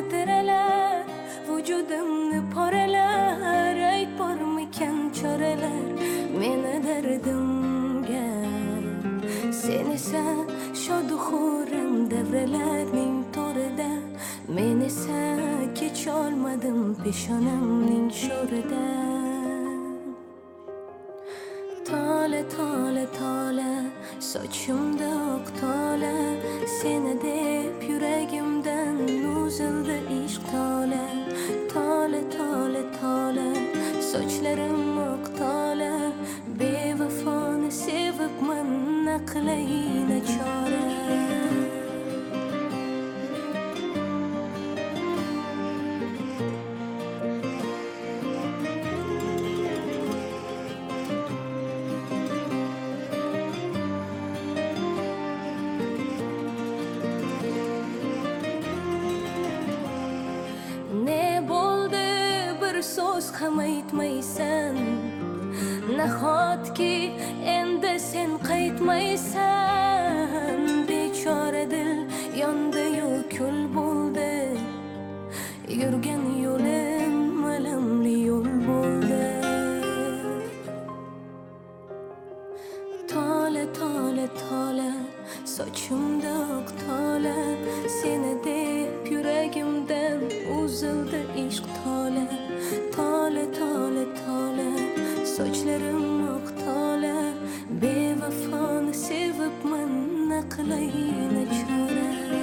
xotiralar vujudimni poralar ayt bormikan choralar meni dardimga sen esa shodu xuram davralarning to'rida men esa kecholmadim peshonamning sho'rida tola tola tola sochimda oq tola seni deb açıldı iş tale Tale tale tale. Saçlarım so'z ham aytmaysan nahotki endi sen qaytmaysan bechora dil yondi-yu kul bo'ldi yurgan yo'lim alamli yo'l bo'ldi tole tole tole sochimda oq tole seni sochlarim oqtolar bevafoni sevibman naqlayin nachora